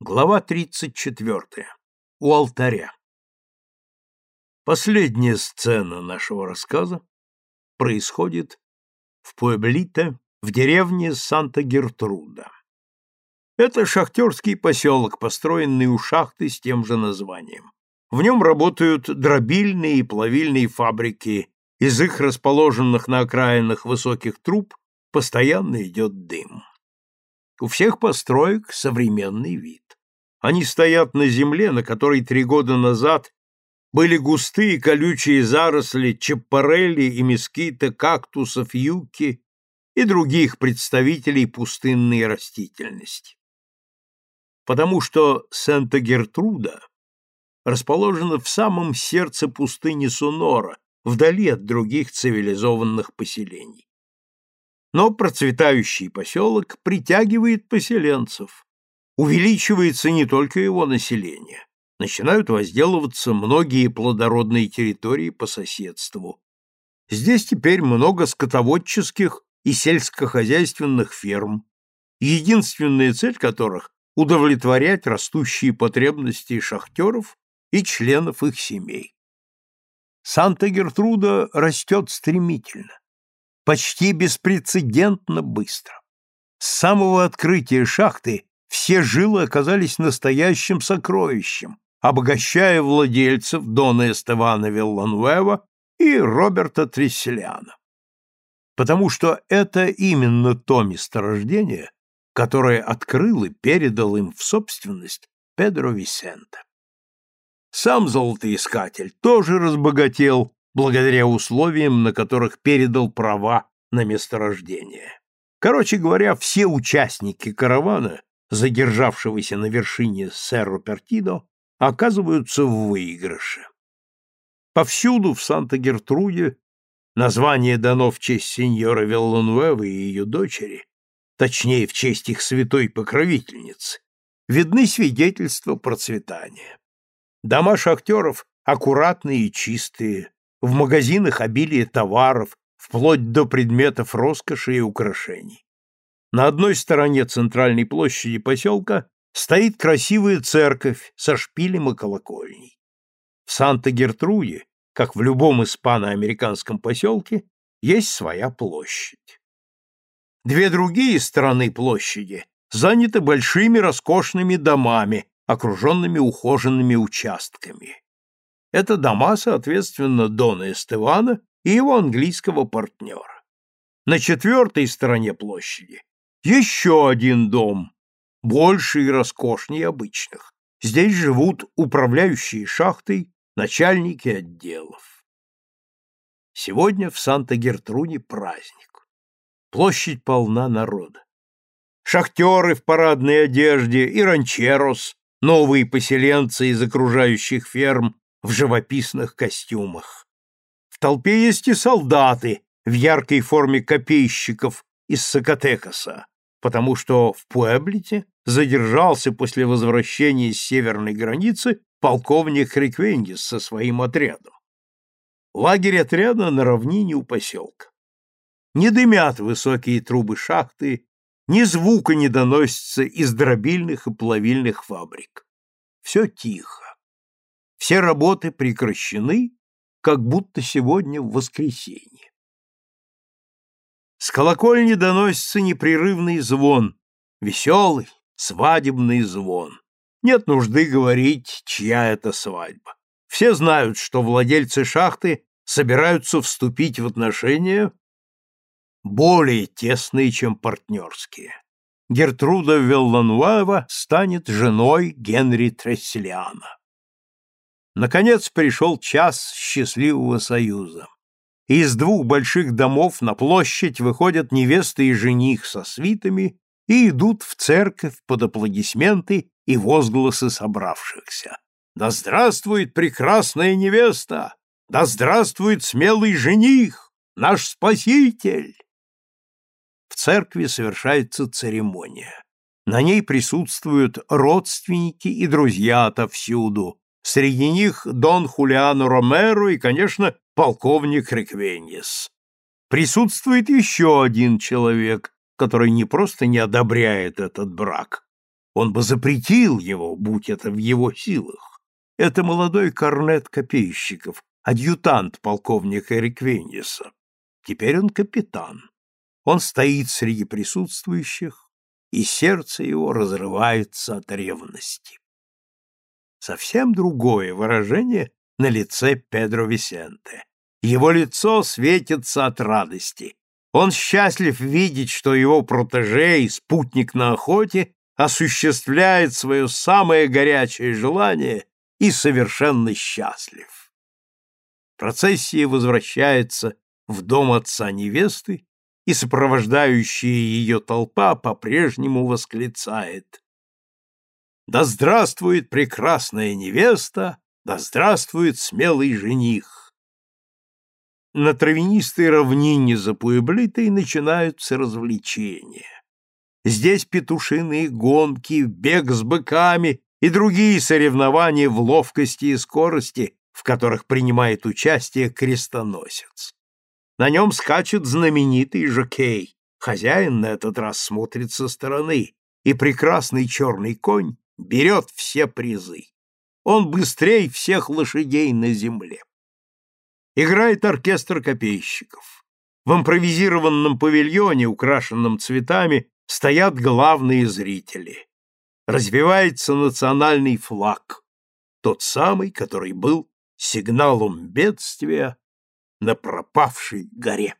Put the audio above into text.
Глава 34. У алтаря. Последняя сцена нашего рассказа происходит в Пуэблите, в деревне Санта-Гертруда. Это шахтерский поселок, построенный у шахты с тем же названием. В нем работают дробильные и плавильные фабрики, из их расположенных на окраинах высоких труб постоянно идет дым. У всех построек современный вид. Они стоят на земле, на которой три года назад были густые колючие заросли чаппарелли и мескита, кактусов, юки и других представителей пустынной растительности. Потому что Санта-Гертруда расположена в самом сердце пустыни Сунора, вдали от других цивилизованных поселений. Но процветающий поселок притягивает поселенцев. Увеличивается не только его население. Начинают возделываться многие плодородные территории по соседству. Здесь теперь много скотоводческих и сельскохозяйственных ферм, единственная цель которых – удовлетворять растущие потребности шахтеров и членов их семей. Санта-Гертруда растет стремительно почти беспрецедентно быстро. С самого открытия шахты все жилы оказались настоящим сокровищем, обогащая владельцев Дона Эстевана Виллануэва и Роберта Тресселяна. Потому что это именно то месторождение, которое открыл и передал им в собственность Педро Висенте. Сам золотоискатель тоже разбогател благодаря условиям, на которых передал права на месторождение. Короче говоря, все участники каравана, задержавшегося на вершине Серро-Пертидо, оказываются в выигрыше. Повсюду в Санта-Гертруде название дано в честь сеньора Виллануэва и ее дочери, точнее, в честь их святой покровительницы, видны свидетельства процветания. Дома шахтеров аккуратные и чистые, в магазинах обилие товаров, вплоть до предметов роскоши и украшений. На одной стороне центральной площади поселка стоит красивая церковь со шпилем и колокольней. В Санта-Гертруде, как в любом испано-американском поселке, есть своя площадь. Две другие стороны площади заняты большими роскошными домами, окруженными ухоженными участками. Это дома, соответственно, Дона Эстевана и его английского партнера. На четвертой стороне площади еще один дом, больше и роскошнее обычных. Здесь живут управляющие шахтой, начальники отделов. Сегодня в Санта-Гертруде праздник. Площадь полна народа. Шахтеры в парадной одежде и ранчерос, новые поселенцы из окружающих ферм в живописных костюмах. В толпе есть и солдаты в яркой форме копейщиков из Сакатекаса, потому что в Пуэблите задержался после возвращения с северной границы полковник Риквенгис со своим отрядом. Лагерь отряда на равнине у поселка. Не дымят высокие трубы шахты, ни звука не доносится из дробильных и плавильных фабрик. Все тихо. Все работы прекращены, как будто сегодня в воскресенье. С колокольни доносится непрерывный звон, веселый, свадебный звон. Нет нужды говорить, чья это свадьба. Все знают, что владельцы шахты собираются вступить в отношения более тесные, чем партнерские. Гертруда Веллануэва станет женой Генри Тресселиана. Наконец пришел час счастливого союза. Из двух больших домов на площадь выходят невеста и жених со свитами и идут в церковь под аплодисменты и возгласы собравшихся. «Да здравствует прекрасная невеста! Да здравствует смелый жених, наш спаситель!» В церкви совершается церемония. На ней присутствуют родственники и друзья отовсюду, Среди них Дон Хулиано Ромеро и, конечно, полковник Реквеньес. Присутствует еще один человек, который не просто не одобряет этот брак. Он бы запретил его, будь это в его силах. Это молодой корнет копейщиков, адъютант полковника Реквениуса. Теперь он капитан. Он стоит среди присутствующих, и сердце его разрывается от ревности. Совсем другое выражение на лице Педро Висенте. Его лицо светится от радости. Он счастлив видеть, что его протеже и спутник на охоте осуществляет свое самое горячее желание и совершенно счастлив. Процессия возвращается в дом отца невесты, и сопровождающая ее толпа по-прежнему восклицает «Да здравствует прекрасная невеста! Да здравствует смелый жених!» На травянистой равнине за Пуэблитой начинаются развлечения. Здесь петушиные гонки, бег с быками и другие соревнования в ловкости и скорости, в которых принимает участие крестоносец. На нем скачет знаменитый жокей. Хозяин на этот раз смотрит со стороны, и прекрасный черный конь берет все призы. Он быстрее всех лошадей на земле. Играет оркестр копейщиков. В импровизированном павильоне, украшенном цветами, стоят главные зрители. Развивается национальный флаг, тот самый, который был сигналом бедствия на пропавшей горе.